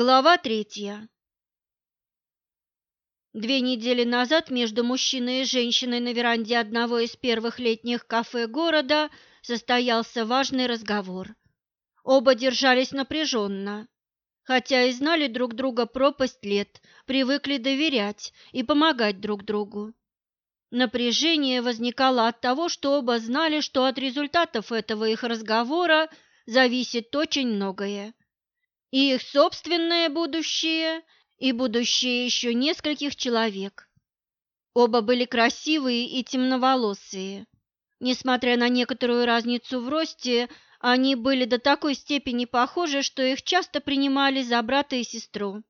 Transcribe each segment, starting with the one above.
Глава третья. Две недели назад между мужчиной и женщиной на веранде одного из первых летних кафе города состоялся важный разговор. Оба держались напряженно, хотя и знали друг друга пропасть лет, привыкли доверять и помогать друг другу. Напряжение возникало от того, что оба знали, что от результатов этого их разговора зависит очень многое и их собственное будущее, и будущее еще нескольких человек. Оба были красивые и темноволосые. Несмотря на некоторую разницу в росте, они были до такой степени похожи, что их часто принимали за брата и сестру.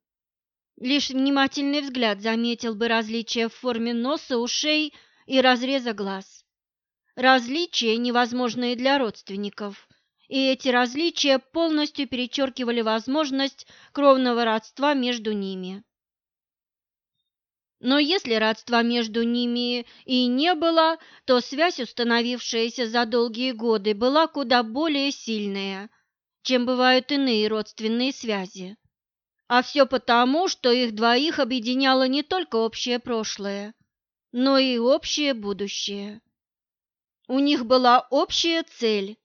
Лишь внимательный взгляд заметил бы различия в форме носа, ушей и разреза глаз. Различия, невозможные для родственников – и эти различия полностью перечеркивали возможность кровного родства между ними. Но если родства между ними и не было, то связь, установившаяся за долгие годы, была куда более сильная, чем бывают иные родственные связи. А все потому, что их двоих объединяло не только общее прошлое, но и общее будущее. У них была общая цель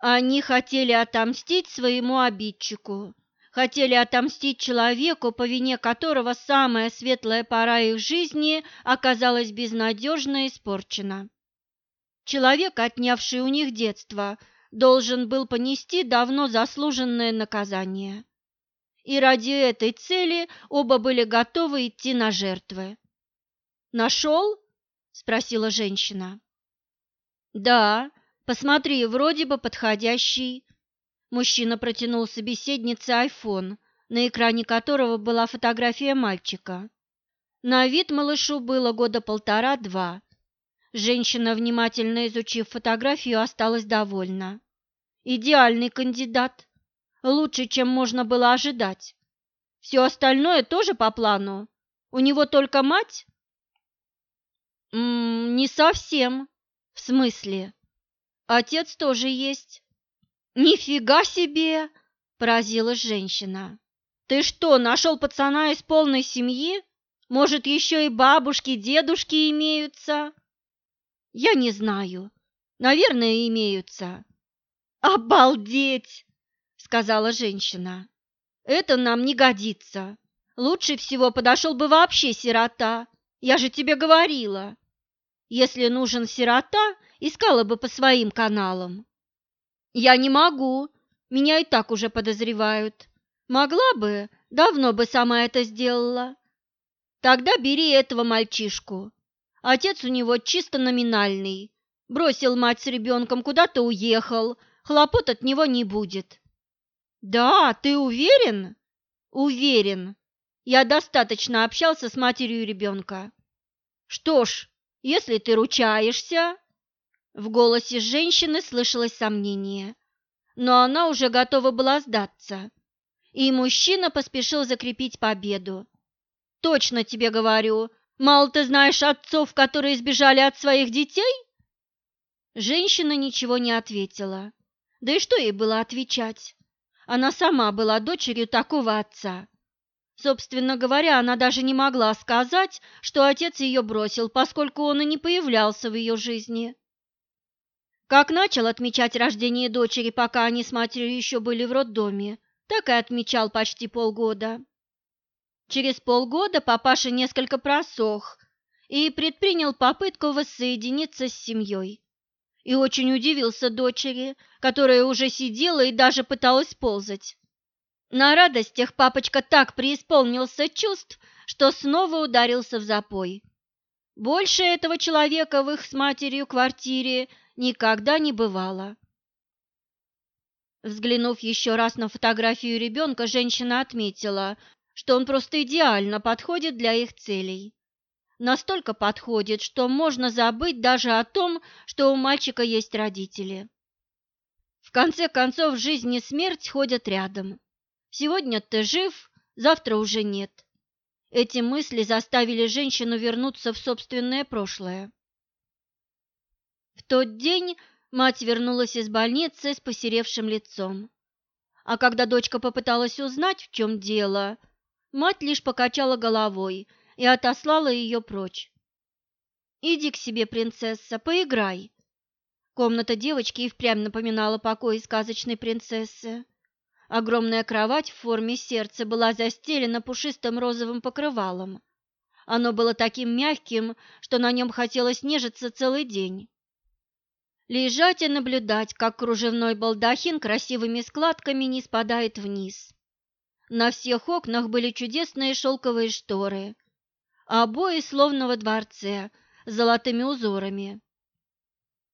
они хотели отомстить своему обидчику, хотели отомстить человеку, по вине которого самая светлая пора их жизни оказалась безнадежно испорчена. Человек, отнявший у них детство, должен был понести давно заслуженное наказание. И ради этой цели оба были готовы идти на жертвы. «Нашел?» – спросила женщина. «Да, Посмотри, вроде бы подходящий. Мужчина протянул собеседнице айфон, на экране которого была фотография мальчика. На вид малышу было года полтора-два. Женщина, внимательно изучив фотографию, осталась довольна. Идеальный кандидат. Лучше, чем можно было ожидать. Все остальное тоже по плану. У него только мать? М -м, не совсем. В смысле? Отец тоже есть. Нифига себе, поразилась женщина. Ты что, нашел пацана из полной семьи? Может, еще и бабушки, дедушки имеются? Я не знаю. Наверное, имеются. Обалдеть, сказала женщина. Это нам не годится. Лучше всего подошел бы вообще сирота. Я же тебе говорила. Если нужен сирота, искала бы по своим каналам. Я не могу, меня и так уже подозревают. Могла бы, давно бы сама это сделала. Тогда бери этого мальчишку. Отец у него чисто номинальный. Бросил мать с ребенком, куда-то уехал. Хлопот от него не будет. Да, ты уверен? Уверен. Я достаточно общался с матерью ребенка. Что ж, если ты ручаешься, в голосе женщины слышалось сомнение, но она уже готова была сдаться, и мужчина поспешил закрепить победу. «Точно тебе говорю, мало ты знаешь отцов, которые сбежали от своих детей?» Женщина ничего не ответила. Да и что ей было отвечать? Она сама была дочерью такого отца. Собственно говоря, она даже не могла сказать, что отец ее бросил, поскольку он и не появлялся в ее жизни. Как начал отмечать рождение дочери, пока они с матерью еще были в роддоме, так и отмечал почти полгода. Через полгода папаша несколько просох и предпринял попытку воссоединиться с семьей. И очень удивился дочери, которая уже сидела и даже пыталась ползать. На радостях папочка так преисполнился чувств, что снова ударился в запой. Больше этого человека в их с матерью квартире никогда не бывало. Взглянув еще раз на фотографию ребенка, женщина отметила, что он просто идеально подходит для их целей. Настолько подходит, что можно забыть даже о том, что у мальчика есть родители. В конце концов, жизнь и смерть ходят рядом. Сегодня ты жив, завтра уже нет. Эти мысли заставили женщину вернуться в собственное прошлое. Тот день мать вернулась из больницы с посеревшим лицом. А когда дочка попыталась узнать, в чем дело, мать лишь покачала головой и отослала ее прочь. «Иди к себе, принцесса, поиграй». Комната девочки и впрямь напоминала покой сказочной принцессы. Огромная кровать в форме сердца была застелена пушистым розовым покрывалом. Оно было таким мягким, что на нем хотелось нежиться целый день. Лежать и наблюдать, как кружевной балдахин красивыми складками не спадает вниз. На всех окнах были чудесные шелковые шторы, обои словно во дворце, с золотыми узорами.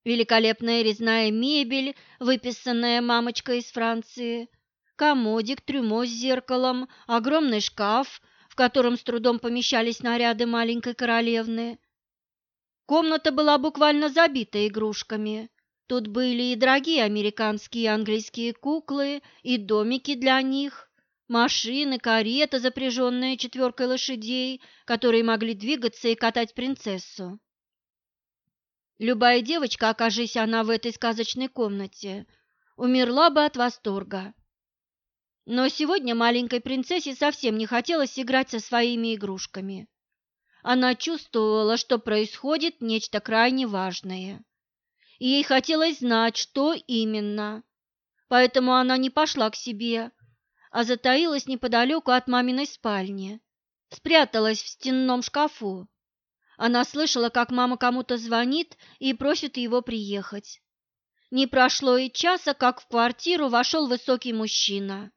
Великолепная резная мебель, выписанная мамочкой из Франции, комодик, трюмо с зеркалом, огромный шкаф, в котором с трудом помещались наряды маленькой королевны. Комната была буквально забита игрушками. Тут были и дорогие американские и английские куклы, и домики для них, машины, карета, запряженная четверкой лошадей, которые могли двигаться и катать принцессу. Любая девочка, окажись она в этой сказочной комнате, умерла бы от восторга. Но сегодня маленькой принцессе совсем не хотелось играть со своими игрушками. Она чувствовала, что происходит нечто крайне важное. Ей хотелось знать, что именно. Поэтому она не пошла к себе, а затаилась неподалеку от маминой спальни, спряталась в стенном шкафу. Она слышала, как мама кому-то звонит и просит его приехать. Не прошло и часа, как в квартиру вошел высокий мужчина.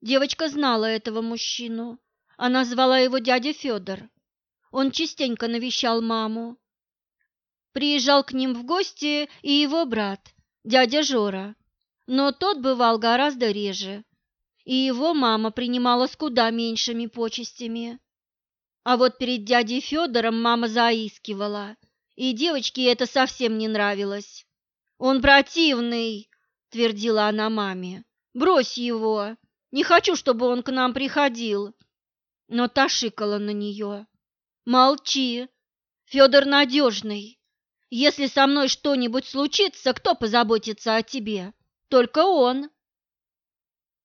Девочка знала этого мужчину. Она звала его дядя Федор. Он частенько навещал маму. Приезжал к ним в гости и его брат, дядя Жора. Но тот бывал гораздо реже, и его мама принимала с куда меньшими почестями. А вот перед дядей Федором мама заискивала, и девочке это совсем не нравилось. «Он противный!» – твердила она маме. «Брось его! Не хочу, чтобы он к нам приходил!» Но та шикала на нее. «Молчи! Федор надежный! Если со мной что-нибудь случится, кто позаботится о тебе? Только он!»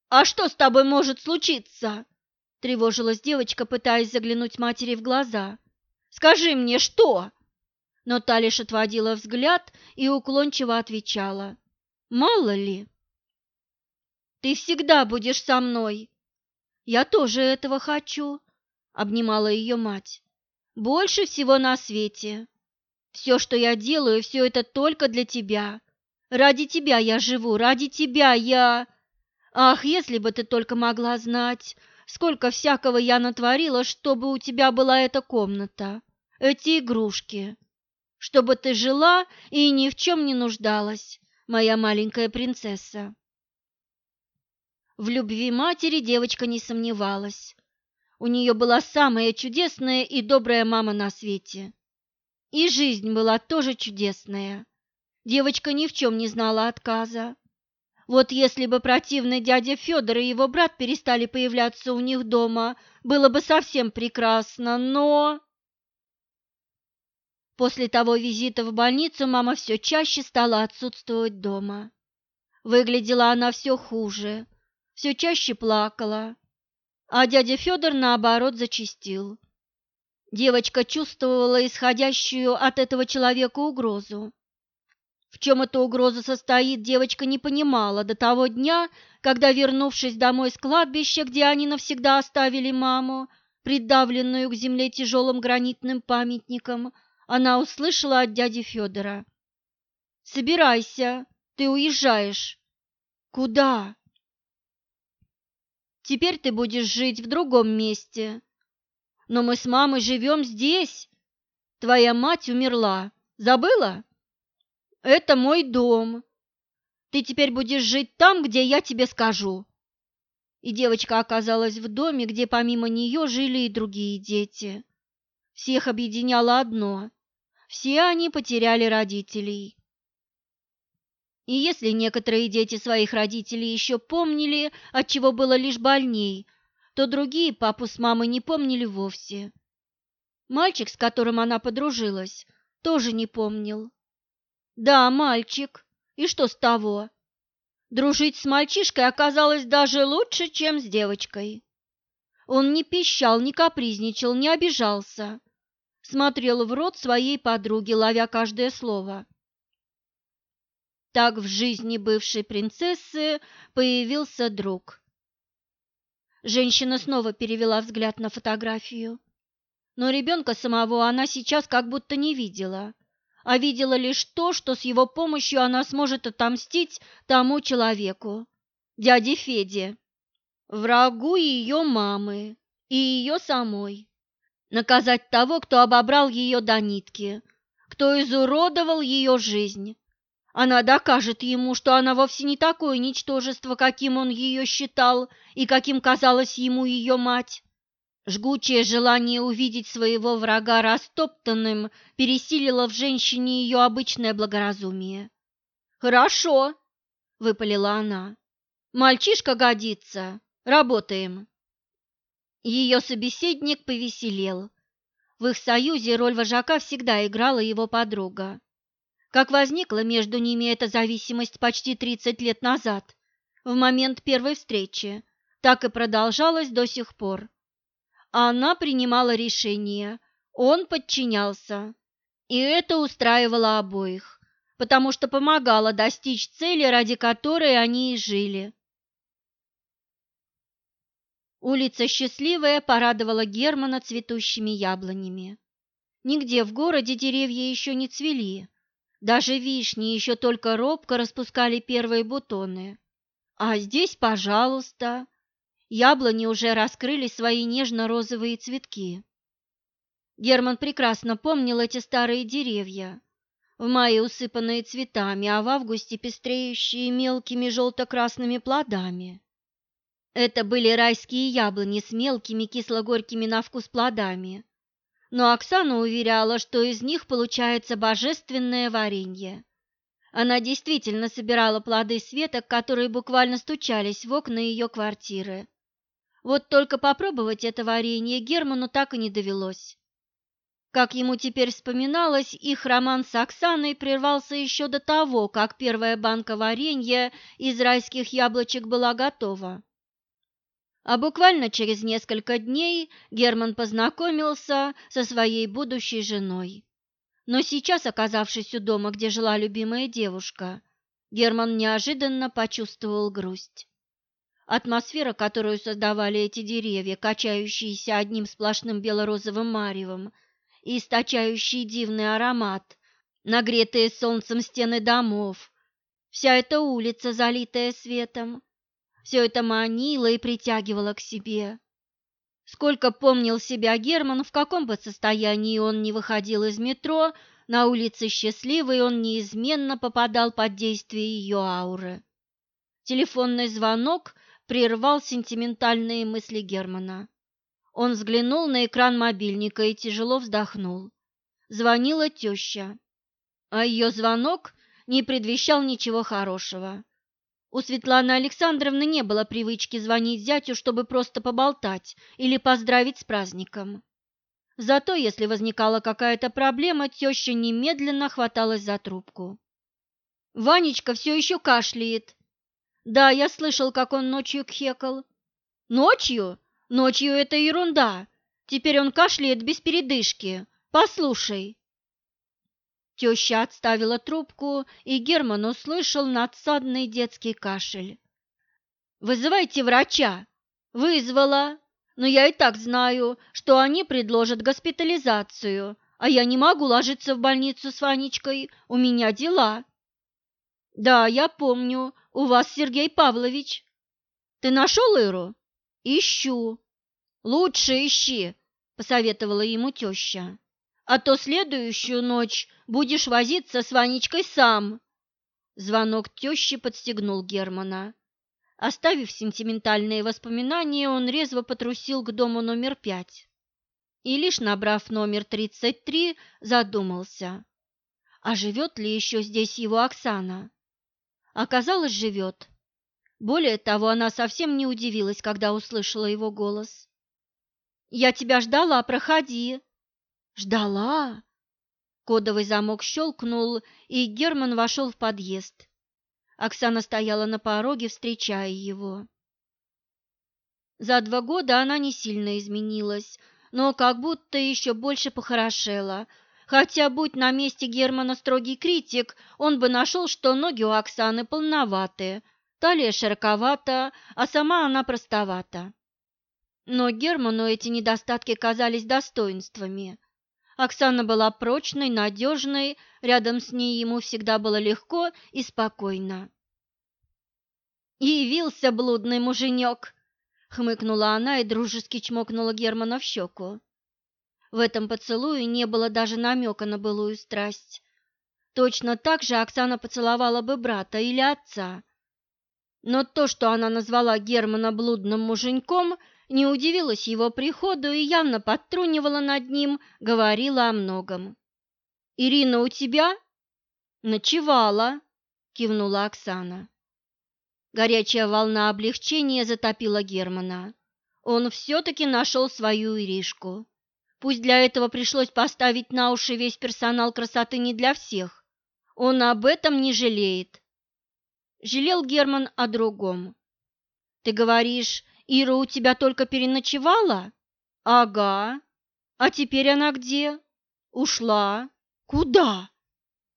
«А что с тобой может случиться?» Тревожилась девочка, пытаясь заглянуть матери в глаза. «Скажи мне, что?» Но та лишь отводила взгляд и уклончиво отвечала. «Мало ли». «Ты всегда будешь со мной». «Я тоже этого хочу», — обнимала ее мать. «Больше всего на свете. Все, что я делаю, все это только для тебя. Ради тебя я живу, ради тебя я...» «Ах, если бы ты только могла знать, Сколько всякого я натворила, чтобы у тебя была эта комната, эти игрушки, чтобы ты жила и ни в чем не нуждалась, моя маленькая принцесса. В любви матери девочка не сомневалась. У нее была самая чудесная и добрая мама на свете. И жизнь была тоже чудесная. Девочка ни в чем не знала отказа. Вот если бы противный дядя Федор и его брат перестали появляться у них дома, было бы совсем прекрасно, но... После того визита в больницу мама все чаще стала отсутствовать дома. Выглядела она все хуже, все чаще плакала, а дядя Федор, наоборот, зачастил. Девочка чувствовала исходящую от этого человека угрозу. В чем эта угроза состоит, девочка не понимала до того дня, когда, вернувшись домой с кладбища, где они навсегда оставили маму, придавленную к земле тяжелым гранитным памятником, она услышала от дяди Федора. «Собирайся, ты уезжаешь». «Куда?» «Теперь ты будешь жить в другом месте. Но мы с мамой живем здесь. Твоя мать умерла. Забыла?» Это мой дом. Ты теперь будешь жить там, где я тебе скажу. И девочка оказалась в доме, где помимо нее жили и другие дети. Всех объединяло одно – все они потеряли родителей. И если некоторые дети своих родителей еще помнили, от чего было лишь больней, то другие папу с мамой не помнили вовсе. Мальчик, с которым она подружилась, тоже не помнил. Да, мальчик. И что с того? Дружить с мальчишкой оказалось даже лучше, чем с девочкой. Он не пищал, не капризничал, не обижался. Смотрел в рот своей подруги, ловя каждое слово. Так в жизни бывшей принцессы появился друг. Женщина снова перевела взгляд на фотографию. Но ребенка самого она сейчас как будто не видела, а видела лишь то, что с его помощью она сможет отомстить тому человеку, дяде Феде, врагу ее мамы и ее самой. Наказать того, кто обобрал ее до нитки, кто изуродовал ее жизнь. Она докажет ему, что она вовсе не такое ничтожество, каким он ее считал и каким казалась ему ее мать. Жгучее желание увидеть своего врага растоптанным пересилило в женщине ее обычное благоразумие. «Хорошо», — выпалила она. «Мальчишка годится. Работаем». Ее собеседник повеселел. В их союзе роль вожака всегда играла его подруга. Как возникла между ними эта зависимость почти 30 лет назад, в момент первой встречи, так и продолжалась до сих пор. Она принимала решения, он подчинялся. И это устраивало обоих, потому что помогало достичь цели, ради которой они и жили. Улица Счастливая порадовала Германа цветущими яблонями. Нигде в городе деревья еще не цвели, даже вишни еще только робко распускали первые бутоны. А здесь, пожалуйста, яблони уже раскрыли свои нежно-розовые цветки. Герман прекрасно помнил эти старые деревья, в мае усыпанные цветами, а в августе пестреющие мелкими желто-красными плодами. Это были райские яблони с мелкими кисло-горькими на вкус плодами, но Оксана уверяла, что из них получается божественное варенье. Она действительно собирала плоды с веток, которые буквально стучались в окна ее квартиры. Вот только попробовать это варенье Герману так и не довелось. Как ему теперь вспоминалось, их роман с Оксаной прервался еще до того, как первая банка варенья из райских яблочек была готова. А буквально через несколько дней Герман познакомился со своей будущей женой. Но сейчас, оказавшись у дома, где жила любимая девушка, Герман неожиданно почувствовал грусть. Атмосфера, которую создавали эти деревья, качающиеся одним сплошным бело-розовым маревом и источающие дивный аромат, нагретые солнцем стены домов, вся эта улица, залитая светом, все это манило и притягивало к себе. Сколько помнил себя Герман, в каком бы состоянии он не выходил из метро, на улице Счастливой он неизменно попадал под действие ее ауры. Телефонный звонок прервал сентиментальные мысли Германа. Он взглянул на экран мобильника и тяжело вздохнул. Звонила теща, а ее звонок не предвещал ничего хорошего. У Светланы Александровны не было привычки звонить зятю, чтобы просто поболтать или поздравить с праздником. Зато, если возникала какая-то проблема, теща немедленно хваталась за трубку. «Ванечка все еще кашляет». «Да, я слышал, как он ночью кхекал». «Ночью? Ночью это ерунда. Теперь он кашляет без передышки. Послушай». Теща отставила трубку, и Герман услышал надсадный детский кашель. «Вызывайте врача!» «Вызвала, но я и так знаю, что они предложат госпитализацию, а я не могу ложиться в больницу с Ванечкой, у меня дела». «Да, я помню, у вас Сергей Павлович». «Ты нашел Иру?» «Ищу». «Лучше ищи», — посоветовала ему теща а то следующую ночь будешь возиться с Ванечкой сам. Звонок тещи подстегнул Германа. Оставив сентиментальные воспоминания, он резво потрусил к дому номер пять. И лишь набрав номер 33, задумался, а живет ли еще здесь его Оксана? Оказалось, живет. Более того, она совсем не удивилась, когда услышала его голос. «Я тебя ждала, проходи!» Ждала. Кодовый замок щелкнул, и Герман вошел в подъезд. Оксана стояла на пороге, встречая его. За два года она не сильно изменилась, но как будто еще больше похорошела. Хотя, будь на месте Германа строгий критик, он бы нашел, что ноги у Оксаны полноватые, талия широковата, а сама она простовата. Но Герману эти недостатки казались достоинствами. Оксана была прочной, надежной, рядом с ней ему всегда было легко и спокойно. «Явился блудный муженек!» — хмыкнула она и дружески чмокнула Германа в щеку. В этом поцелуе не было даже намека на былую страсть. Точно так же Оксана поцеловала бы брата или отца. Но то, что она назвала Германа блудным муженьком, не удивилась его приходу и явно подтрунивала над ним, говорила о многом. «Ирина у тебя?» «Ночевала», — кивнула Оксана. Горячая волна облегчения затопила Германа. Он все-таки нашел свою Иришку. Пусть для этого пришлось поставить на уши весь персонал красоты не для всех. Он об этом не жалеет. Жалел Герман о другом. «Ты говоришь, Ира у тебя только переночевала? Ага. А теперь она где? Ушла. Куда?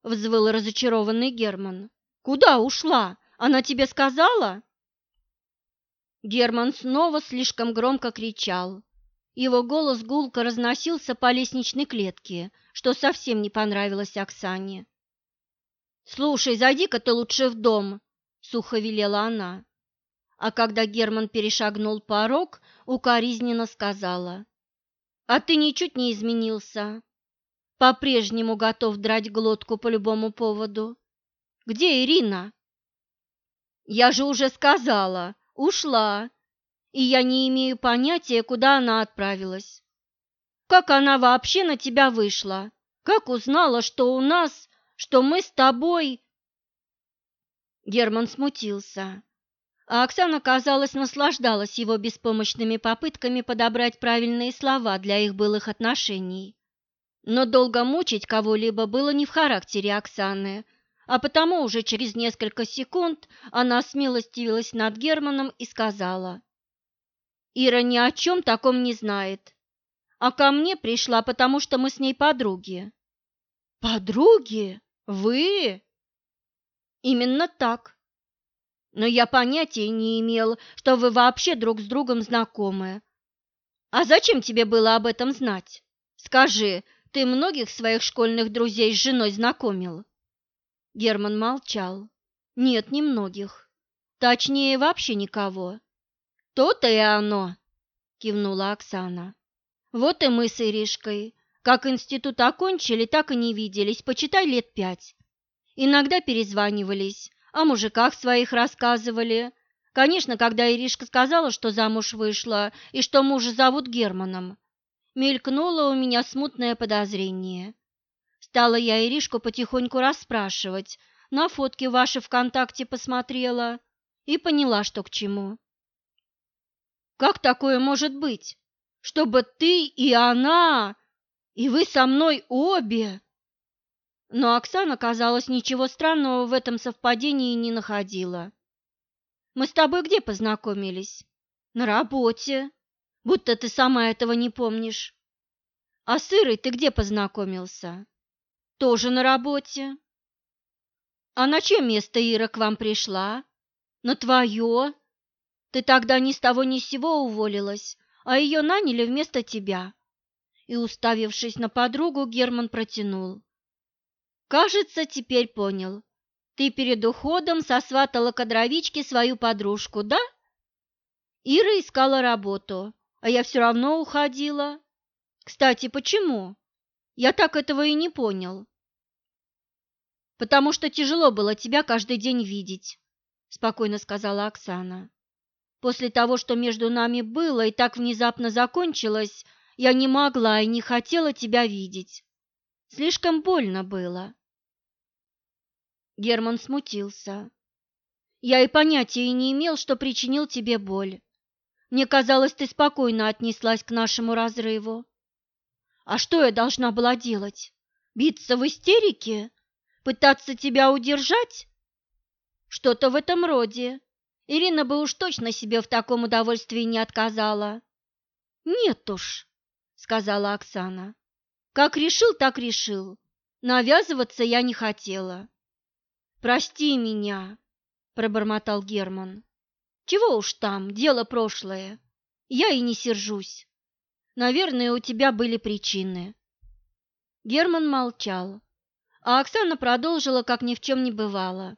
Взвыл разочарованный Герман. Куда ушла? Она тебе сказала? Герман снова слишком громко кричал. Его голос гулко разносился по лестничной клетке, что совсем не понравилось Оксане. «Слушай, зайди-ка ты лучше в дом», — сухо велела она а когда Герман перешагнул порог, укоризненно сказала. «А ты ничуть не изменился. По-прежнему готов драть глотку по любому поводу. Где Ирина?» «Я же уже сказала, ушла, и я не имею понятия, куда она отправилась. Как она вообще на тебя вышла? Как узнала, что у нас, что мы с тобой...» Герман смутился а Оксана, казалось, наслаждалась его беспомощными попытками подобрать правильные слова для их былых отношений. Но долго мучить кого-либо было не в характере Оксаны, а потому уже через несколько секунд она смилостивилась над Германом и сказала. «Ира ни о чем таком не знает, а ко мне пришла, потому что мы с ней подруги». «Подруги? Вы?» «Именно так но я понятия не имел, что вы вообще друг с другом знакомы. А зачем тебе было об этом знать? Скажи, ты многих своих школьных друзей с женой знакомил?» Герман молчал. «Нет, не многих. Точнее, вообще никого». «То-то и оно!» – кивнула Оксана. «Вот и мы с Иришкой. Как институт окончили, так и не виделись, почитай лет пять. Иногда перезванивались, о мужиках своих рассказывали. Конечно, когда Иришка сказала, что замуж вышла и что мужа зовут Германом, мелькнуло у меня смутное подозрение. Стала я Иришку потихоньку расспрашивать, на фотки ваши ВКонтакте посмотрела и поняла, что к чему. Как такое может быть? Чтобы ты и она, и вы со мной обе? Но Оксана, казалось, ничего странного в этом совпадении не находила. «Мы с тобой где познакомились?» «На работе. Будто ты сама этого не помнишь». «А с Ирой ты где познакомился?» «Тоже на работе». «А на чем место Ира к вам пришла?» «На твое. Ты тогда ни с того ни с сего уволилась, а ее наняли вместо тебя». И, уставившись на подругу, Герман протянул. Кажется, теперь понял. Ты перед уходом сосватала кадровичке свою подружку, да? Ира искала работу, а я все равно уходила. Кстати, почему? Я так этого и не понял. Потому что тяжело было тебя каждый день видеть, спокойно сказала Оксана. После того, что между нами было и так внезапно закончилось, я не могла и не хотела тебя видеть. Слишком больно было. Герман смутился. Я и понятия не имел, что причинил тебе боль. Мне казалось, ты спокойно отнеслась к нашему разрыву. А что я должна была делать? Биться в истерике? Пытаться тебя удержать? Что-то в этом роде. Ирина бы уж точно себе в таком удовольствии не отказала. Нет уж, сказала Оксана. Как решил, так решил. Навязываться я не хотела. Прости меня, пробормотал Герман. Чего уж там, дело прошлое. Я и не сержусь. Наверное, у тебя были причины. Герман молчал, а Оксана продолжила, как ни в чем не бывало.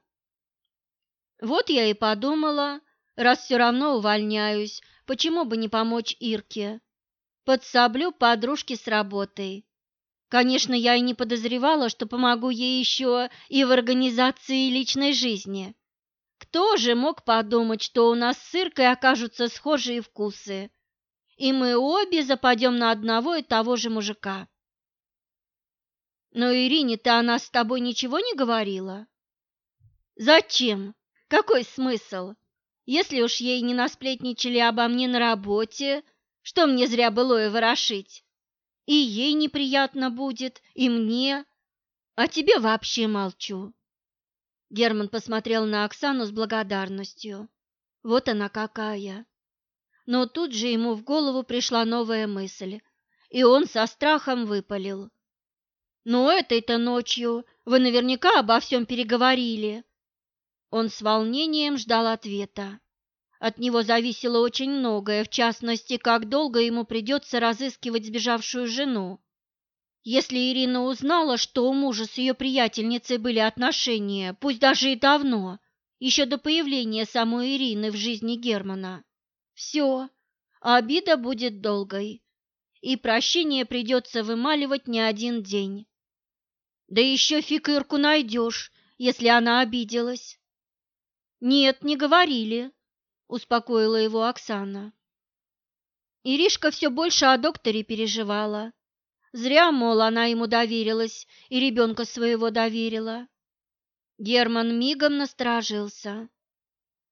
Вот я и подумала, раз все равно увольняюсь, почему бы не помочь Ирке? Подсоблю подружке с работой. Конечно, я и не подозревала, что помогу ей еще и в организации личной жизни. Кто же мог подумать, что у нас с Иркой окажутся схожие вкусы, и мы обе западем на одного и того же мужика? Но Ирине-то она с тобой ничего не говорила? Зачем? Какой смысл? Если уж ей не насплетничали обо мне на работе, что мне зря было и ворошить? И ей неприятно будет, и мне, а тебе вообще молчу. Герман посмотрел на Оксану с благодарностью. Вот она какая. Но тут же ему в голову пришла новая мысль, и он со страхом выпалил. «Но этой-то ночью вы наверняка обо всем переговорили. Он с волнением ждал ответа. От него зависело очень многое, в частности, как долго ему придется разыскивать сбежавшую жену. Если Ирина узнала, что у мужа с ее приятельницей были отношения, пусть даже и давно, еще до появления самой Ирины в жизни Германа, все, обида будет долгой, и прощение придется вымаливать не один день. Да еще фиг найдешь, если она обиделась. «Нет, не говорили», – успокоила его Оксана. Иришка все больше о докторе переживала. Зря, мол, она ему доверилась и ребенка своего доверила. Герман мигом насторожился.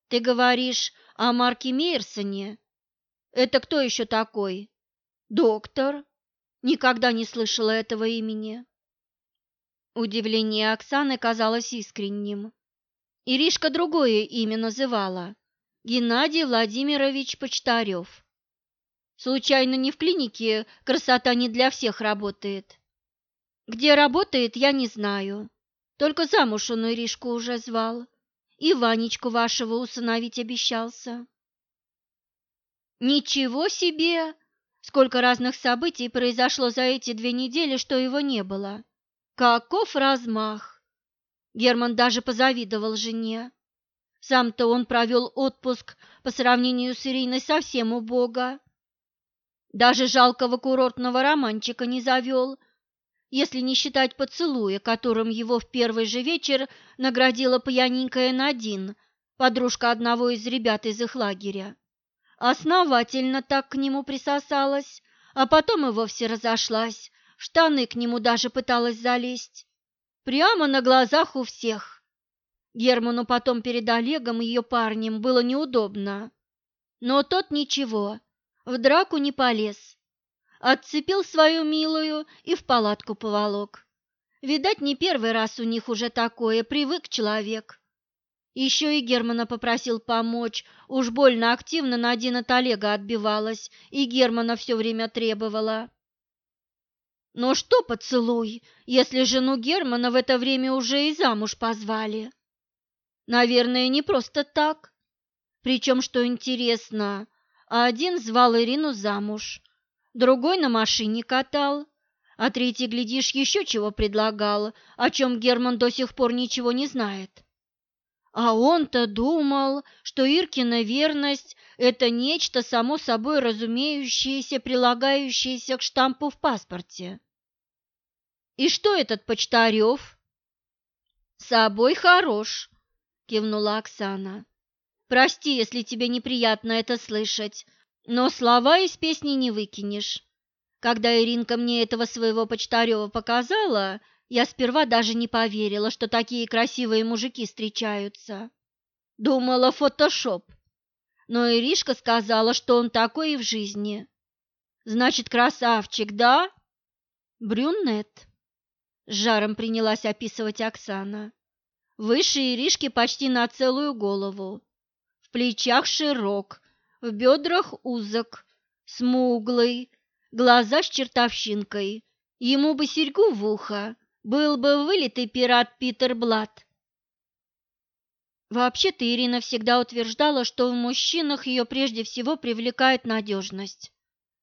«Ты говоришь о Марке Мейерсоне? Это кто еще такой?» «Доктор?» Никогда не слышала этого имени. Удивление Оксаны казалось искренним. Иришка другое имя называла – Геннадий Владимирович Почтарев. Случайно не в клинике красота не для всех работает? Где работает, я не знаю. Только замуж он Иришку уже звал. И Ванечку вашего усыновить обещался. Ничего себе! Сколько разных событий произошло за эти две недели, что его не было. Каков размах! Герман даже позавидовал жене. Сам-то он провел отпуск по сравнению с Ириной совсем убого. Даже жалкого курортного романчика не завел, если не считать поцелуя, которым его в первый же вечер наградила пьяненькая Надин, подружка одного из ребят из их лагеря. Основательно так к нему присосалась, а потом и вовсе разошлась, штаны к нему даже пыталась залезть. Прямо на глазах у всех. Герману потом перед Олегом и ее парнем было неудобно. Но тот ничего, в драку не полез. Отцепил свою милую и в палатку поволок. Видать, не первый раз у них уже такое, привык человек. Еще и Германа попросил помочь, уж больно активно Надин от Олега отбивалась, и Германа все время требовала. Но что поцелуй, если жену Германа в это время уже и замуж позвали? Наверное, не просто так. Причем, что интересно, один звал Ирину замуж, другой на машине катал, а третий, глядишь, еще чего предлагал, о чем Герман до сих пор ничего не знает. А он-то думал, что Иркина верность – это нечто само собой разумеющееся, прилагающееся к штампу в паспорте. И что этот Почтарев? Собой хорош, кивнула Оксана. Прости, если тебе неприятно это слышать, но слова из песни не выкинешь. Когда Иринка мне этого своего Почтарева показала, я сперва даже не поверила, что такие красивые мужики встречаются. Думала, фотошоп. Но Иришка сказала, что он такой и в жизни. Значит, красавчик, да? Брюнет. С жаром принялась описывать Оксана. Выше Иришки почти на целую голову. В плечах широк, в бедрах узок, смуглый, глаза с чертовщинкой. Ему бы серьгу в ухо, был бы вылитый пират Питер Блад. Вообще-то Ирина всегда утверждала, что в мужчинах ее прежде всего привлекает надежность.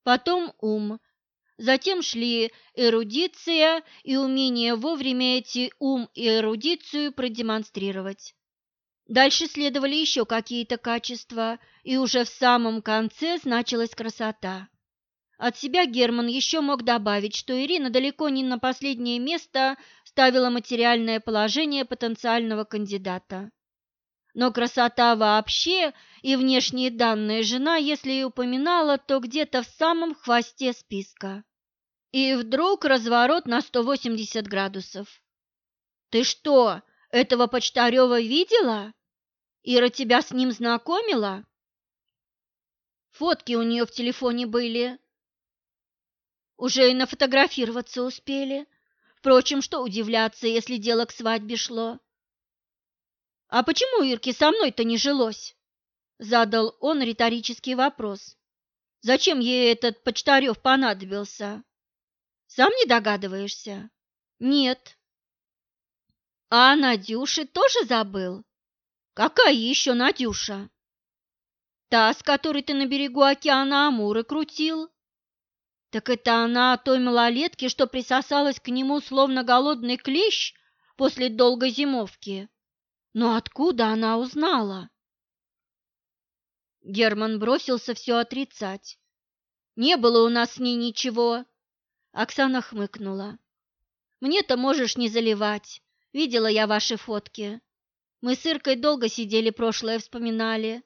Потом ум, затем шли эрудиция и умение вовремя эти ум и эрудицию продемонстрировать. Дальше следовали еще какие-то качества, и уже в самом конце значилась красота. От себя Герман еще мог добавить, что Ирина далеко не на последнее место ставила материальное положение потенциального кандидата. Но красота вообще и внешние данные жена, если и упоминала, то где-то в самом хвосте списка. И вдруг разворот на 180 градусов. «Ты что, этого Почтарева видела? Ира тебя с ним знакомила?» Фотки у нее в телефоне были, уже и нафотографироваться успели. Впрочем, что удивляться, если дело к свадьбе шло. «А почему Ирке со мной-то не жилось?» Задал он риторический вопрос. «Зачем ей этот Почтарев понадобился?» «Сам не догадываешься?» «Нет». «А Надюши тоже забыл?» «Какая еще Надюша?» «Та, с которой ты на берегу океана Амуры крутил?» Так это она той малолетки, что присосалась к нему словно голодный клещ после долгой зимовки. Но откуда она узнала? Герман бросился все отрицать. Не было у нас с ней ничего. Оксана хмыкнула. Мне-то можешь не заливать. Видела я ваши фотки. Мы с Иркой долго сидели прошлое вспоминали.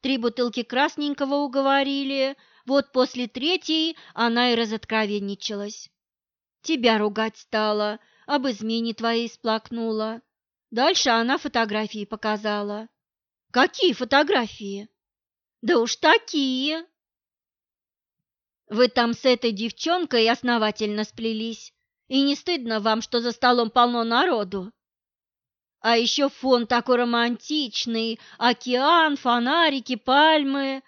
Три бутылки красненького уговорили, вот после третьей она и разоткровенничалась. Тебя ругать стала, об измене твоей сплакнула. Дальше она фотографии показала. Какие фотографии? Да уж такие. Вы там с этой девчонкой основательно сплелись, и не стыдно вам, что за столом полно народу? А еще фон такой романтичный, океан, фонарики, пальмы.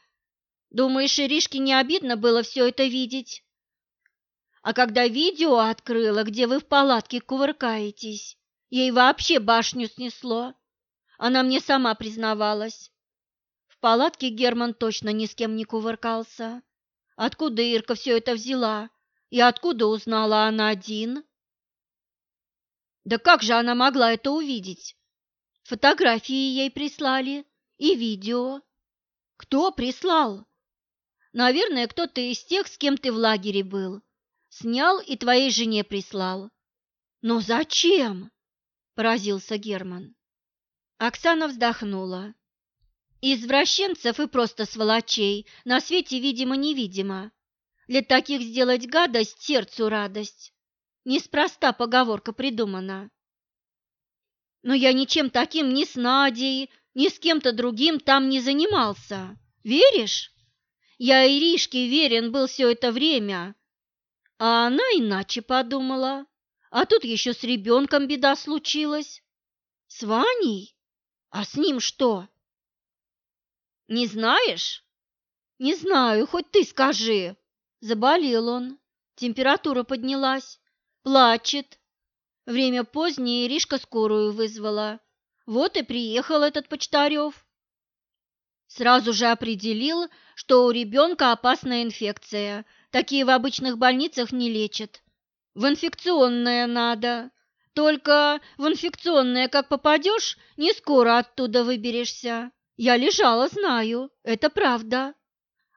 Думаешь, Иришке не обидно было все это видеть? А когда видео открыла, где вы в палатке кувыркаетесь, ей вообще башню снесло. Она мне сама признавалась. В палатке Герман точно ни с кем не кувыркался. Откуда Ирка все это взяла? И откуда узнала она один? Да как же она могла это увидеть? Фотографии ей прислали и видео. Кто прислал? Наверное, кто-то из тех, с кем ты в лагере был. Снял и твоей жене прислал. Но зачем? Поразился Герман. Оксана вздохнула. Извращенцев и просто сволочей на свете видимо-невидимо. Для таких сделать гадость сердцу радость. Неспроста поговорка придумана. Но я ничем таким ни с Надей, ни с кем-то другим там не занимался. Веришь? Я Иришке верен был все это время, а она иначе подумала. А тут еще с ребенком беда случилась. С Ваней? А с ним что? Не знаешь? Не знаю, хоть ты скажи. Заболел он, температура поднялась, плачет. Время позднее, Иришка скорую вызвала. Вот и приехал этот Почтарев. Сразу же определил, что у ребенка опасная инфекция. Такие в обычных больницах не лечат. В инфекционное надо. Только в инфекционное, как попадешь, не скоро оттуда выберешься. Я лежала, знаю, это правда.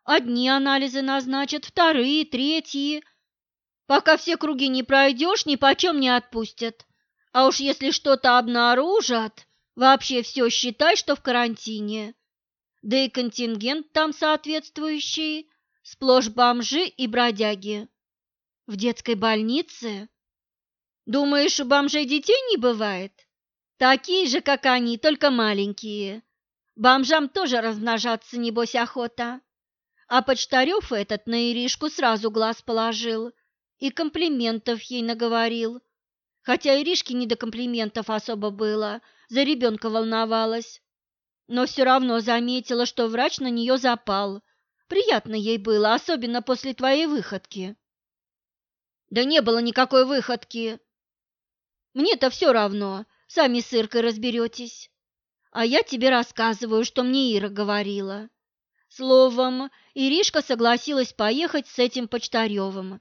Одни анализы назначат, вторые, третьи. Пока все круги не пройдешь, ни почем не отпустят. А уж если что-то обнаружат, вообще все считай, что в карантине да и контингент там соответствующий, сплошь бомжи и бродяги. В детской больнице? Думаешь, у бомжей детей не бывает? Такие же, как они, только маленькие. Бомжам тоже размножаться, небось, охота. А Почтарев этот на Иришку сразу глаз положил и комплиментов ей наговорил. Хотя Иришке не до комплиментов особо было, за ребенка волновалась, но все равно заметила, что врач на нее запал. Приятно ей было, особенно после твоей выходки. Да не было никакой выходки. Мне-то все равно, сами с Иркой разберетесь. А я тебе рассказываю, что мне Ира говорила. Словом, Иришка согласилась поехать с этим Почтаревым.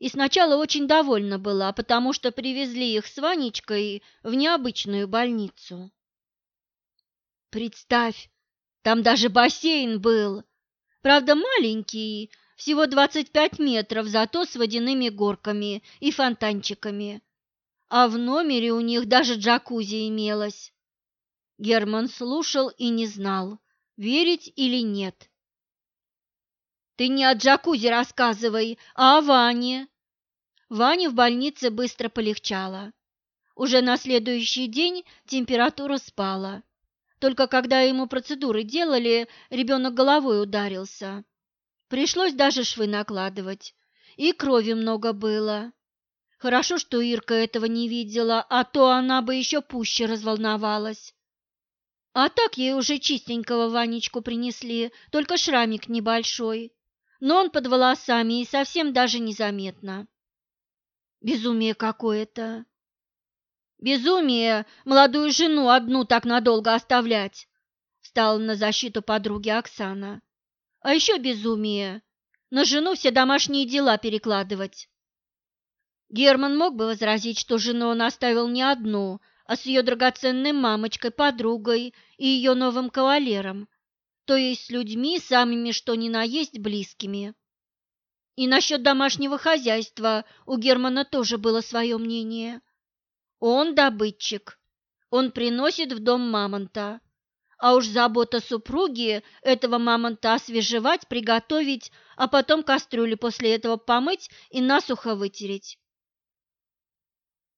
И сначала очень довольна была, потому что привезли их с Ванечкой в необычную больницу. Представь, там даже бассейн был. Правда, маленький, всего 25 метров, зато с водяными горками и фонтанчиками. А в номере у них даже джакузи имелось. Герман слушал и не знал, верить или нет. «Ты не о джакузи рассказывай, а о Ване». Ване в больнице быстро полегчало. Уже на следующий день температура спала. Только когда ему процедуры делали, ребенок головой ударился. Пришлось даже швы накладывать. И крови много было. Хорошо, что Ирка этого не видела, а то она бы еще пуще разволновалась. А так ей уже чистенького Ванечку принесли, только шрамик небольшой. Но он под волосами и совсем даже незаметно. Безумие какое-то. Безумие молодую жену одну так надолго оставлять, встала на защиту подруги Оксана. А еще безумие на жену все домашние дела перекладывать. Герман мог бы возразить, что жену он оставил не одну, а с ее драгоценной мамочкой, подругой и ее новым кавалером, то есть с людьми, самыми что ни на есть близкими. И насчет домашнего хозяйства у Германа тоже было свое мнение. Он добытчик, он приносит в дом мамонта, а уж забота супруги этого мамонта освежевать, приготовить, а потом кастрюлю после этого помыть и насухо вытереть.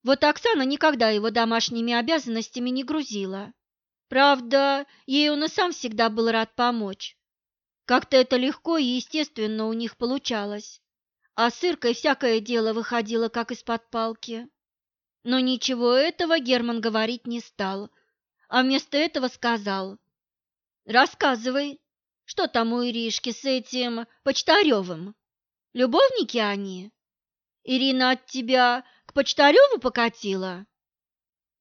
Вот Оксана никогда его домашними обязанностями не грузила. Правда, ей он и сам всегда был рад помочь. Как-то это легко и естественно у них получалось. А с Иркой всякое дело выходило как из-под палки. Но ничего этого Герман говорить не стал, а вместо этого сказал. «Рассказывай, что там у Иришки с этим Почтаревым? Любовники они? Ирина от тебя Почтареву покатила?»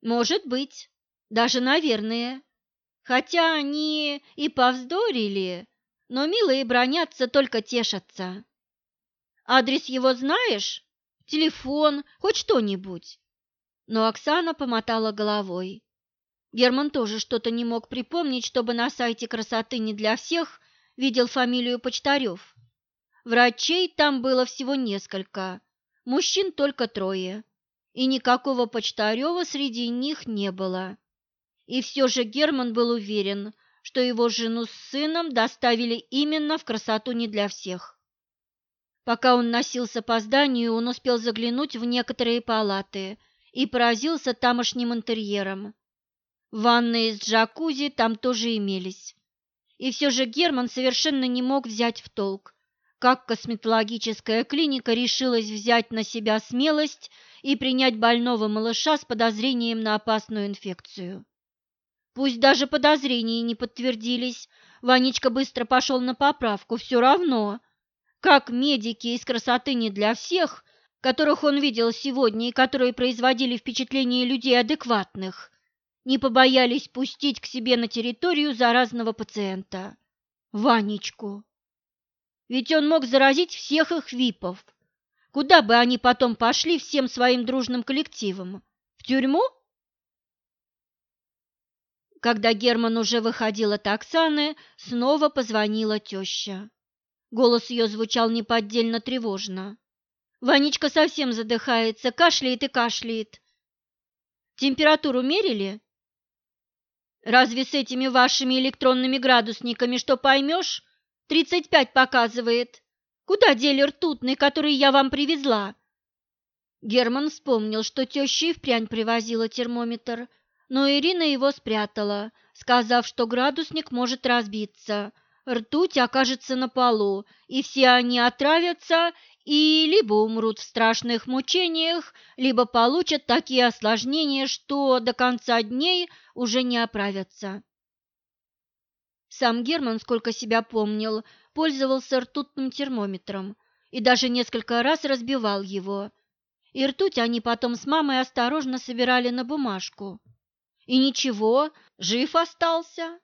«Может быть, даже наверное. Хотя они и повздорили, но милые бронятся, только тешатся. Адрес его знаешь? Телефон, хоть что-нибудь?» Но Оксана помотала головой. Герман тоже что-то не мог припомнить, чтобы на сайте красоты не для всех видел фамилию Почтарев. Врачей там было всего несколько, мужчин только трое, и никакого Почтарева среди них не было. И все же Герман был уверен, что его жену с сыном доставили именно в красоту не для всех. Пока он носился по зданию, он успел заглянуть в некоторые палаты и поразился тамошним интерьером. Ванны с джакузи там тоже имелись. И все же Герман совершенно не мог взять в толк, как косметологическая клиника решилась взять на себя смелость и принять больного малыша с подозрением на опасную инфекцию. Пусть даже подозрения не подтвердились, Ванечка быстро пошел на поправку, все равно. Как медики из красоты не для всех, которых он видел сегодня и которые производили впечатление людей адекватных, не побоялись пустить к себе на территорию заразного пациента. Ванечку. Ведь он мог заразить всех их випов. Куда бы они потом пошли всем своим дружным коллективом? В тюрьму? Когда Герман уже выходил от Оксаны, снова позвонила теща. Голос ее звучал неподдельно тревожно. Ванечка совсем задыхается, кашляет и кашляет. Температуру мерили? Разве с этими вашими электронными градусниками что поймешь? Тридцать пять показывает. Куда дели ртутный, который я вам привезла? Герман вспомнил, что теща и впрямь привозила термометр, но Ирина его спрятала, сказав, что градусник может разбиться, ртуть окажется на полу, и все они отравятся и либо умрут в страшных мучениях, либо получат такие осложнения, что до конца дней уже не оправятся. Сам Герман, сколько себя помнил, пользовался ртутным термометром и даже несколько раз разбивал его. И ртуть они потом с мамой осторожно собирали на бумажку. И ничего, жив остался.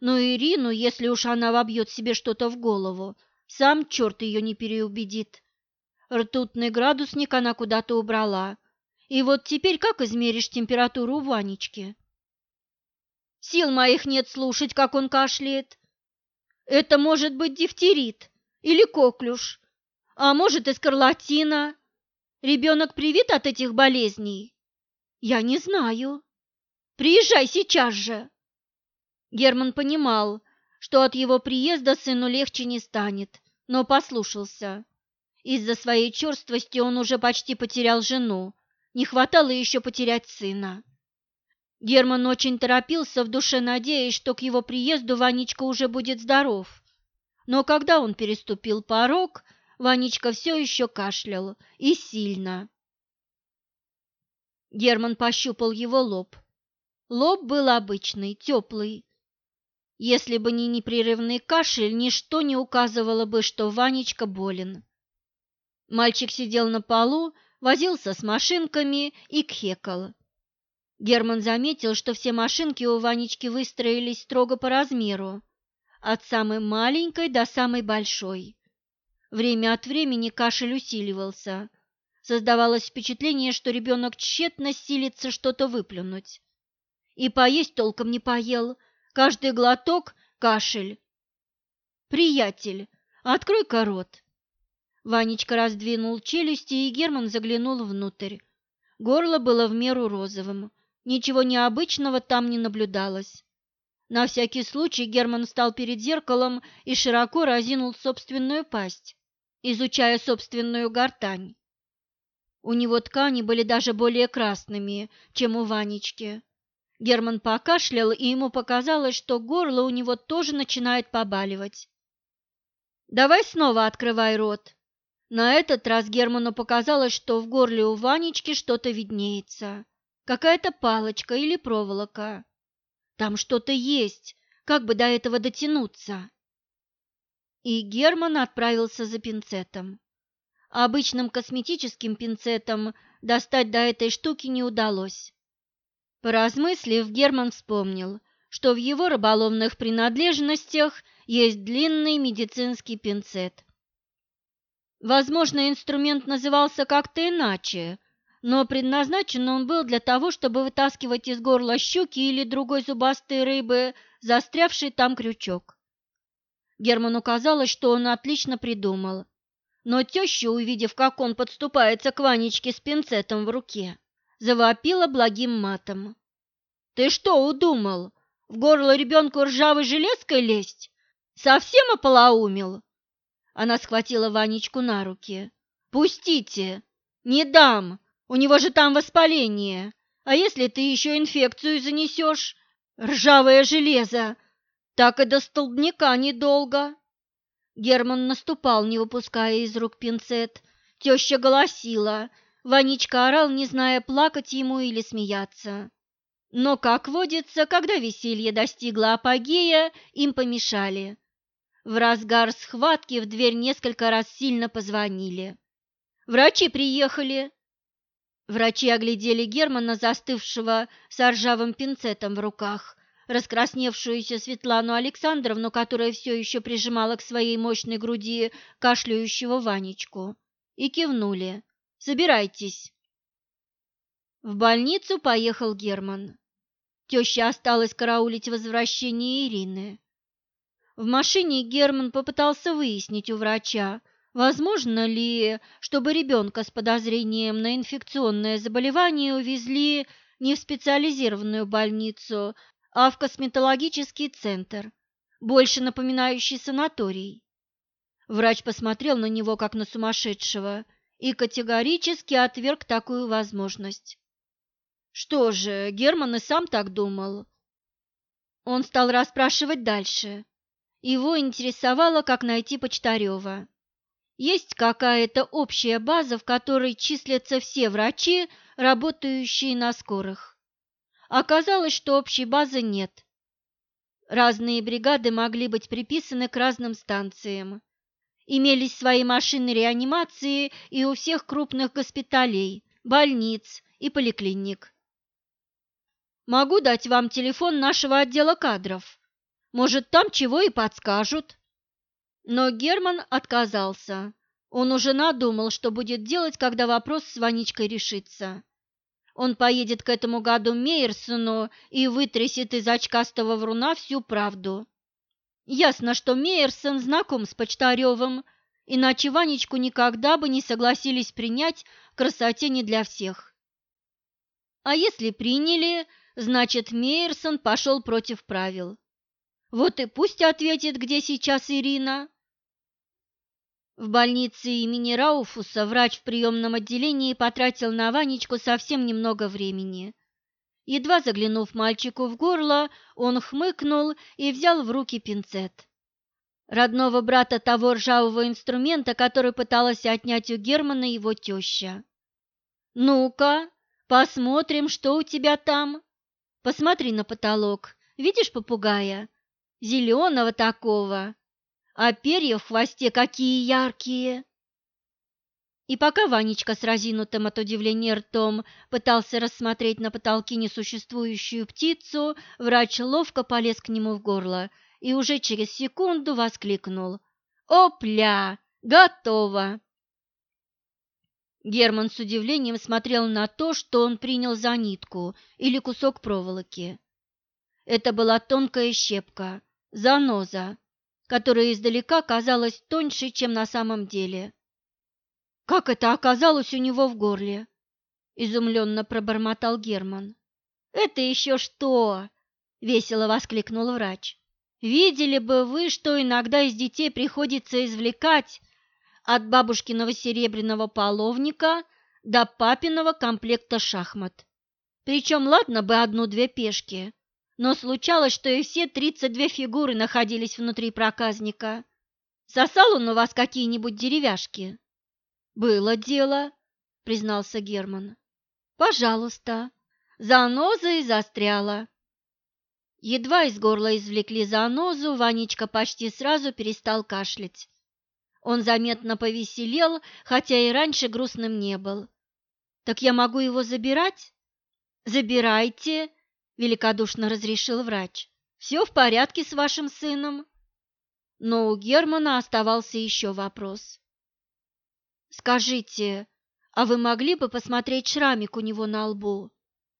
Но Ирину, если уж она вобьет себе что-то в голову, сам черт ее не переубедит. Ртутный градусник она куда-то убрала. И вот теперь как измеришь температуру у Ванечки? Сил моих нет слушать, как он кашляет. Это может быть дифтерит или коклюш, а может и скарлатина. Ребенок привит от этих болезней? Я не знаю. Приезжай сейчас же. Герман понимал, что от его приезда сыну легче не станет, но послушался. Из-за своей черствости он уже почти потерял жену, не хватало еще потерять сына. Герман очень торопился, в душе надеясь, что к его приезду Ванечка уже будет здоров. Но когда он переступил порог, Ванечка все еще кашлял, и сильно. Герман пощупал его лоб. Лоб был обычный, теплый. Если бы не непрерывный кашель, ничто не указывало бы, что Ванечка болен. Мальчик сидел на полу, возился с машинками и кхекал. Герман заметил, что все машинки у Ванечки выстроились строго по размеру, от самой маленькой до самой большой. Время от времени кашель усиливался. Создавалось впечатление, что ребенок тщетно силится что-то выплюнуть. И поесть толком не поел, каждый глоток – кашель. «Приятель, открой-ка рот!» Ванечка раздвинул челюсти, и Герман заглянул внутрь. Горло было в меру розовым. Ничего необычного там не наблюдалось. На всякий случай Герман встал перед зеркалом и широко разинул собственную пасть, изучая собственную гортань. У него ткани были даже более красными, чем у Ванечки. Герман покашлял, и ему показалось, что горло у него тоже начинает побаливать. «Давай снова открывай рот». На этот раз Герману показалось, что в горле у Ванечки что-то виднеется. Какая-то палочка или проволока. Там что-то есть, как бы до этого дотянуться. И Герман отправился за пинцетом. Обычным косметическим пинцетом достать до этой штуки не удалось. Поразмыслив, Герман вспомнил, что в его рыболовных принадлежностях есть длинный медицинский пинцет. Возможно, инструмент назывался как-то иначе, но предназначен он был для того, чтобы вытаскивать из горла щуки или другой зубастой рыбы застрявший там крючок. Герману казалось, что он отлично придумал, но теща, увидев, как он подступается к Ванечке с пинцетом в руке, завопила благим матом. «Ты что удумал? В горло ребенку ржавой железкой лезть? Совсем ополоумел?» Она схватила Ванечку на руки. «Пустите! Не дам! У него же там воспаление. А если ты еще инфекцию занесешь? Ржавое железо. Так и до столбняка недолго. Герман наступал, не выпуская из рук пинцет. Теща голосила. Ванечка орал, не зная, плакать ему или смеяться. Но, как водится, когда веселье достигло апогея, им помешали. В разгар схватки в дверь несколько раз сильно позвонили. «Врачи приехали!» Врачи оглядели Германа, застывшего с ржавым пинцетом в руках, раскрасневшуюся Светлану Александровну, которая все еще прижимала к своей мощной груди кашляющего Ванечку, и кивнули. «Собирайтесь». В больницу поехал Герман. Теща осталась караулить возвращение Ирины. В машине Герман попытался выяснить у врача, Возможно ли, чтобы ребенка с подозрением на инфекционное заболевание увезли не в специализированную больницу, а в косметологический центр, больше напоминающий санаторий? Врач посмотрел на него как на сумасшедшего и категорически отверг такую возможность. Что же, Герман и сам так думал. Он стал расспрашивать дальше. Его интересовало, как найти Почтарева. Есть какая-то общая база, в которой числятся все врачи, работающие на скорых. Оказалось, что общей базы нет. Разные бригады могли быть приписаны к разным станциям. Имелись свои машины реанимации и у всех крупных госпиталей, больниц и поликлиник. Могу дать вам телефон нашего отдела кадров. Может, там чего и подскажут. Но Герман отказался. Он уже надумал, что будет делать, когда вопрос с Ванечкой решится. Он поедет к этому году Мейерсону и вытрясет из очкастого вруна всю правду. Ясно, что Мейерсон знаком с Почтаревым, иначе Ванечку никогда бы не согласились принять красоте не для всех. А если приняли, значит, Мейерсон пошел против правил. Вот и пусть ответит, где сейчас Ирина. В больнице имени Рауфуса врач в приемном отделении потратил на Ванечку совсем немного времени. Едва заглянув мальчику в горло, он хмыкнул и взял в руки пинцет. Родного брата того ржавого инструмента, который пыталась отнять у Германа его теща. «Ну-ка, посмотрим, что у тебя там. Посмотри на потолок. Видишь попугая? Зеленого такого, а перья в хвосте какие яркие!» И пока Ванечка с разинутым от удивления ртом пытался рассмотреть на потолке несуществующую птицу, врач ловко полез к нему в горло и уже через секунду воскликнул «Опля! Готово!» Герман с удивлением смотрел на то, что он принял за нитку или кусок проволоки. Это была тонкая щепка, заноза, которая издалека казалась тоньше, чем на самом деле. «Как это оказалось у него в горле?» – изумленно пробормотал Герман. «Это еще что?» – весело воскликнул врач. «Видели бы вы, что иногда из детей приходится извлекать от бабушкиного серебряного половника до папиного комплекта шахмат. Причем, ладно бы одну-две пешки, но случалось, что и все тридцать две фигуры находились внутри проказника. Сосал он у вас какие-нибудь деревяшки? Было дело, признался Герман. Пожалуйста. Заноза и застряла. Едва из горла извлекли занозу, Ванечка почти сразу перестал кашлять. Он заметно повеселел, хотя и раньше грустным не был. «Так я могу его забирать?» «Забирайте», великодушно разрешил врач. «Все в порядке с вашим сыном?» Но у Германа оставался еще вопрос. «Скажите, а вы могли бы посмотреть шрамик у него на лбу?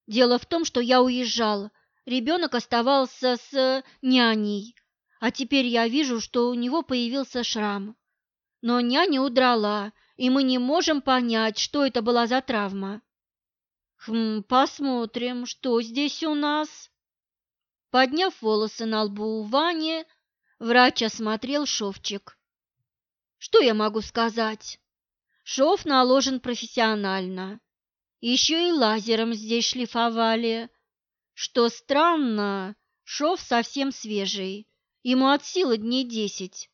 Дело в том, что я уезжал, ребенок оставался с няней, а теперь я вижу, что у него появился шрам. Но няня удрала, и мы не можем понять, что это была за травма. Хм, посмотрим, что здесь у нас. Подняв волосы на лбу у Вани, врач осмотрел шовчик. Что я могу сказать? Шов наложен профессионально. Еще и лазером здесь шлифовали. Что странно, шов совсем свежий, ему от силы дней десять.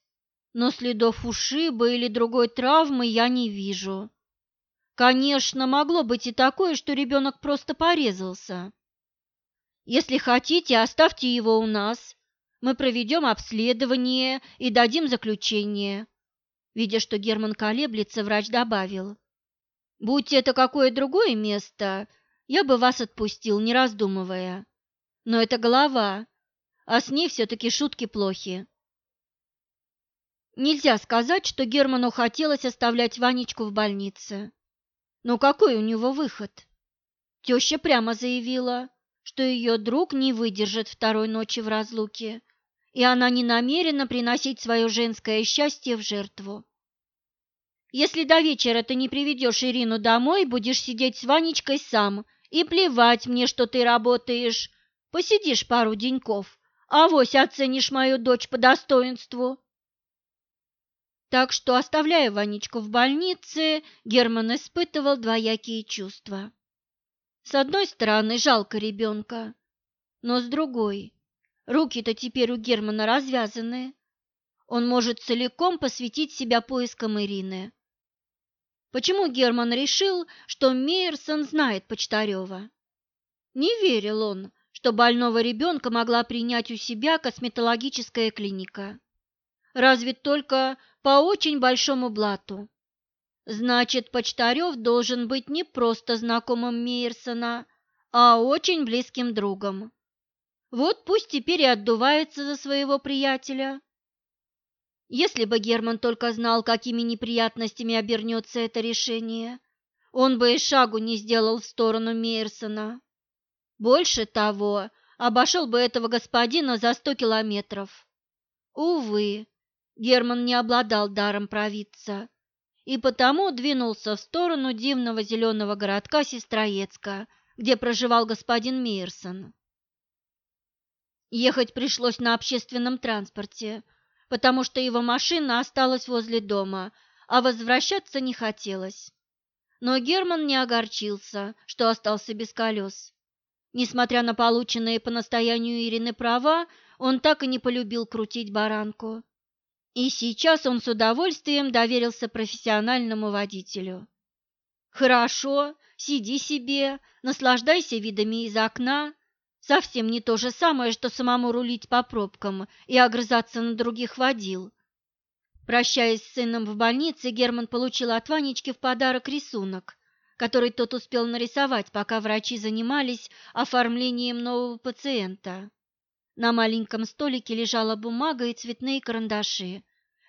Но следов ушиба или другой травмы я не вижу. Конечно, могло быть и такое, что ребенок просто порезался. Если хотите, оставьте его у нас. Мы проведем обследование и дадим заключение. Видя, что Герман колеблется, врач добавил. Будь это какое другое место, я бы вас отпустил, не раздумывая. Но это голова, а с ней все-таки шутки плохи. Нельзя сказать, что Герману хотелось оставлять Ванечку в больнице. Но какой у него выход? Теща прямо заявила, что ее друг не выдержит второй ночи в разлуке, и она не намерена приносить свое женское счастье в жертву. Если до вечера ты не приведешь Ирину домой, будешь сидеть с Ванечкой сам, и плевать мне, что ты работаешь. Посидишь пару деньков, а вось оценишь мою дочь по достоинству. Так что, оставляя Ванечку в больнице, Герман испытывал двоякие чувства. С одной стороны, жалко ребенка, но с другой, руки-то теперь у Германа развязаны. он может целиком посвятить себя поискам Ирины. Почему Герман решил, что Мейерсон знает Почтарева? Не верил он, что больного ребенка могла принять у себя косметологическая клиника. Разве только по очень большому блату. Значит, Почтарев должен быть не просто знакомым Мейерсона, а очень близким другом. Вот пусть теперь и отдувается за своего приятеля. Если бы Герман только знал, какими неприятностями обернется это решение, он бы и шагу не сделал в сторону Мейерсона. Больше того, обошел бы этого господина за сто километров. Увы, Герман не обладал даром провидца, и потому двинулся в сторону дивного зеленого городка Сестроецка, где проживал господин Мейерсон. Ехать пришлось на общественном транспорте, потому что его машина осталась возле дома, а возвращаться не хотелось. Но Герман не огорчился, что остался без колес. Несмотря на полученные по настоянию Ирины права, он так и не полюбил крутить баранку. И сейчас он с удовольствием доверился профессиональному водителю. «Хорошо, сиди себе, наслаждайся видами из окна, Совсем не то же самое, что самому рулить по пробкам и огрызаться на других водил. Прощаясь с сыном в больнице, Герман получил от Ванечки в подарок рисунок, который тот успел нарисовать, пока врачи занимались оформлением нового пациента. На маленьком столике лежала бумага и цветные карандаши,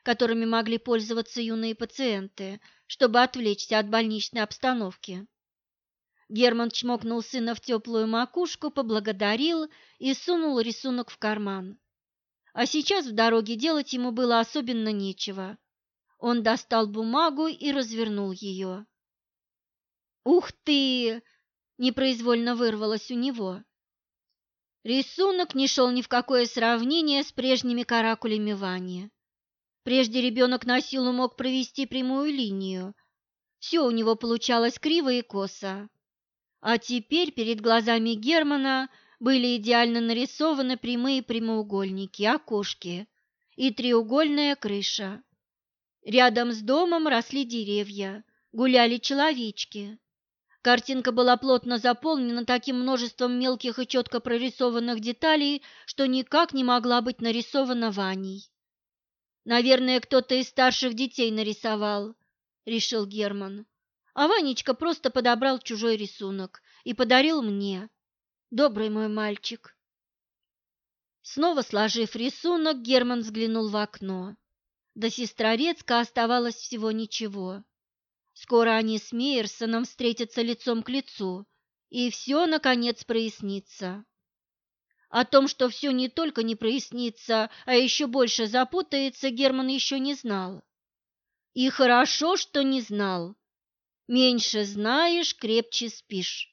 которыми могли пользоваться юные пациенты, чтобы отвлечься от больничной обстановки. Герман чмокнул сына в теплую макушку, поблагодарил и сунул рисунок в карман. А сейчас в дороге делать ему было особенно нечего. Он достал бумагу и развернул ее. «Ух ты!» – непроизвольно вырвалось у него. Рисунок не шел ни в какое сравнение с прежними каракулями Вани. Прежде ребенок на силу мог провести прямую линию. Все у него получалось криво и косо. А теперь перед глазами Германа были идеально нарисованы прямые прямоугольники, окошки и треугольная крыша. Рядом с домом росли деревья, гуляли человечки. Картинка была плотно заполнена таким множеством мелких и четко прорисованных деталей, что никак не могла быть нарисована Ваней. «Наверное, кто-то из старших детей нарисовал», — решил Герман а Ванечка просто подобрал чужой рисунок и подарил мне. Добрый мой мальчик. Снова сложив рисунок, Герман взглянул в окно. До Сестрорецка оставалось всего ничего. Скоро они с Мейерсоном встретятся лицом к лицу, и все, наконец, прояснится. О том, что все не только не прояснится, а еще больше запутается, Герман еще не знал. И хорошо, что не знал. Меньше знаешь, крепче спишь.